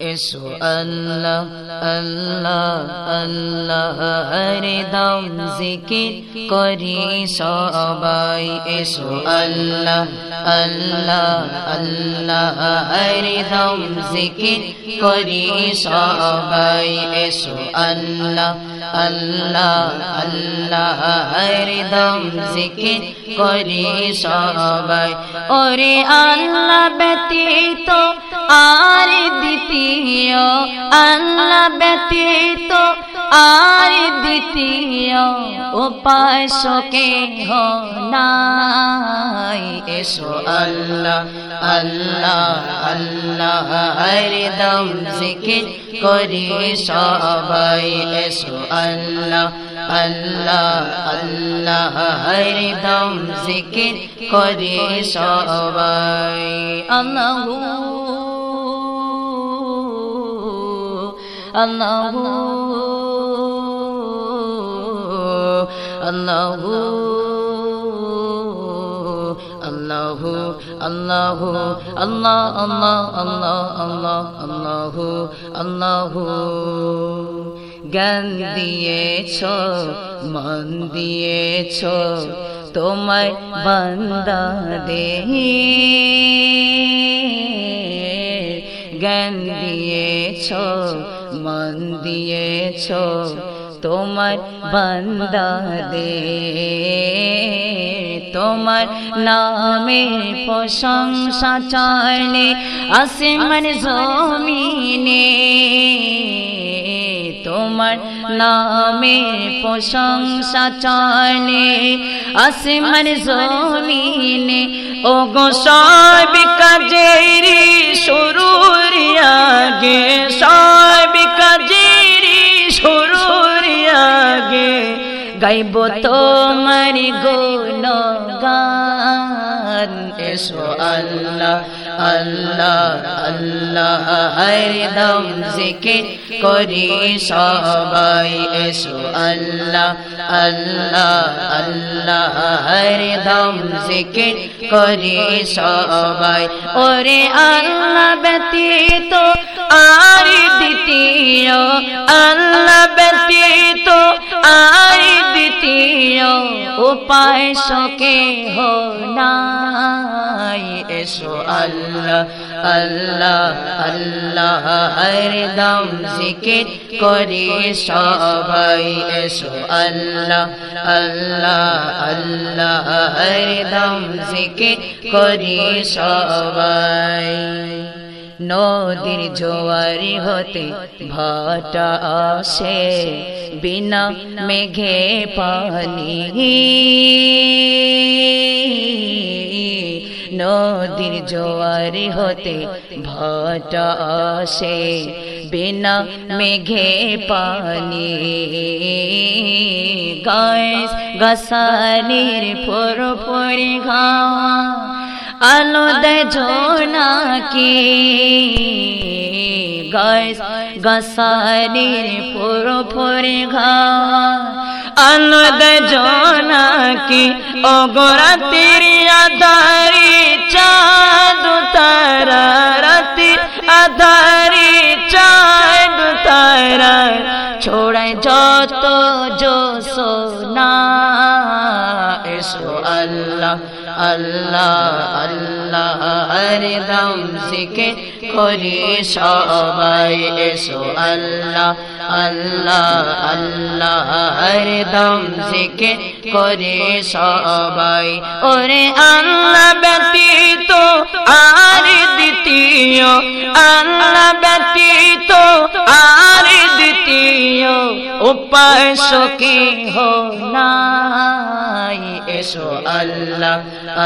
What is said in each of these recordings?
এসো আল্লাহ আল্লাহ আল্লাহ হরে দম জিকির করি সবাই এসো আল্লাহ আল্লাহ আল্লাহ হরে দম জিকির করি সবাই এসো আল্লাহ আল্লাহ আল্লাহ হরে দম জিকির করি সবাই ওরে আল্লাহ ব্যতীত আর দ্বিতীয় আল্লাহ ব্যতীত আর দ্বিতীয় উপাসকে নাই এসো আল্লাহ আল্লাহ আল্লাহ, হরিদম জিকির করি সবাই। এসো আল্লাহ আল্লাহ আল্লাহ, হরিদম জিকির করি সবাই। আল্লাহ আল্লাহ আল্লাহ আল্লাহ আল্লাহ আল্লাহ আল্লাহ আল্লাহ আল্লাহ আল্লাহ আল্লাহ জ্ঞান দিয়েছ, মন দিয়েছ তোমায় বান্দা দে। জ্ঞান দিয়েছ মন দিয়েছ তোমার বান্দা দে তোমার নামে প্রশংসা চলে আসমান জমিনে। তোমার নামে প্রশংসা চলে আসমান জমিনে। ও গো সব কাজেরি শুরুর আগে সব গাইব তোমার গুণ গান এসো আল্লাহ আল্লাহ আল্লাহ, হরদম জিকির করি সবাই। এসো আল্লাহ আল্লাহ আল্লাহ, হরদম জিকির করি সবাই। ওরে আল্লাহ ব্যতীত আর দ্বিতীয়, আল্লাহ ব্যতীত উপায় সকে হো নাই। এসো আল্লাহ আল্লাহ আল্লাহ হরদম জিকির করি সবাই। এসো আল্লাহ আল্লাহ আল্লাহ হরদম জিকির করি সবাই। নদীর জোয়ারি হতে ভাটা আসে বিনা মেঘে পানি। নদীর জোয়ারি হতে ভাটা আসে বিনা মেঘে পানি। গাছ গাছালির ফোর ফোরে ঘাওয়া আলো জোনাকি গাছ গাছালির ফোর ফোরে ঘাওয়া আলো জোনাকি অগরাতির আধারি, চাঁদ তারা রাতি আধারি, চাঁদ তারা। ছোড়ায় যত জো সোনা এসো আল্লাহ আল্লাহ আল্লাহ হরদম জিকে করি সবাই। এসো আল্লাহ আল্লাহ আল্লাহ হরদম জিকে করে সবাই। ওরে আল্লাহ ব্যতীত আর দ্বিতীয়, আল্লাহ ব্যতীত আর দ্বিতীয় উপাসকে হো নাই এসো আল্লাহ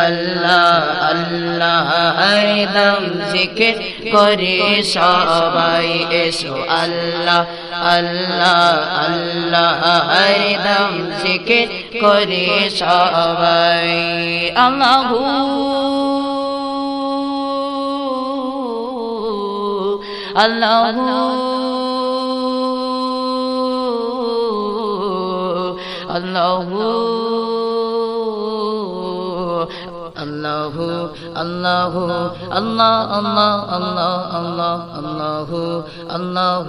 আল্লাহ আল্লাহ হরদম জিকির করে সবাই এসো আল্লাহ আল্লাহ আল্লাহ হরদম জিকির করে সবাই আল্লাহ আল্লাহ আল্লাহ আল্লাহ আল্লাহ আল্লাহ আল্লাহ আল্লাহ আল্লাহ আল্লাহ আল্লাহ।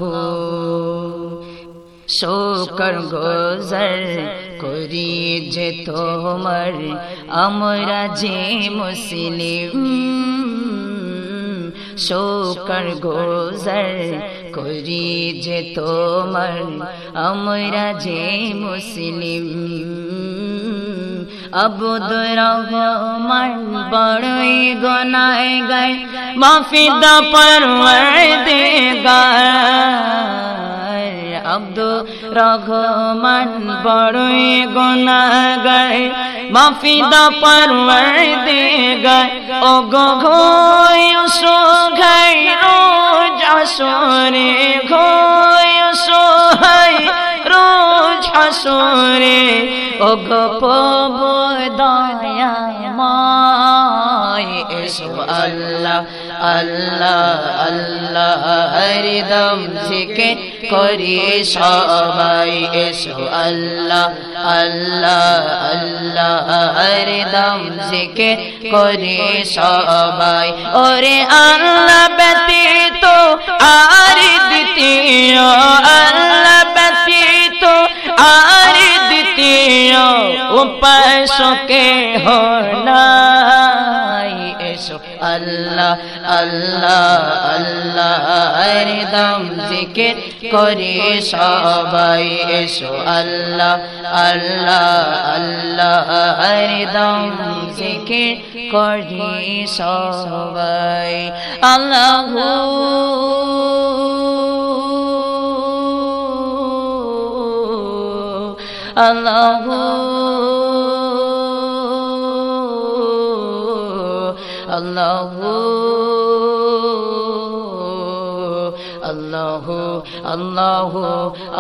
শোকর গোজর করি যে তোমার, আমরা যে মুসলিম। শোকর গোজর করি যে তোমার, আমরা যে মুসলিম। আবুদ রহমান বড়ই গনায় গায় মাফিদা পরওয়ার দে গায় আব্দু রহমান বড়ই গনাগায় মাফিদা পরওয়ার দে গায় ও গো ঘোয় সো ঘাই রোজ আসরে ঘোয় সো হাই রোজ আসরে ও আল্লাহ আল্লাহ আল্লাহ, হরিদম জিকে করি সবাই, এসো আল্লাহ আল্লাহ আল্লাহ, হরিদম জিকে করি সবাই। ওরে আল্লাহ ব্যতীত আর দ্বিতীয় আল্লাহ উপাসকে হনাই এসো। আল্লাহ আল্লাহ আল্লাহ হরিদম জিকির করে সবাই এসো। আল্লাহ আল্লাহ আল্লাহ হরিদম জিকির করে সবাই। আল্লাহ আল্লাহ Allahu Allahu Allahu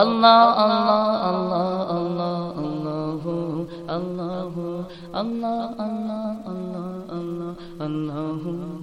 Allah Allah Allah Allah Allahu Allahu Allah Allah Allah Allah Allahu.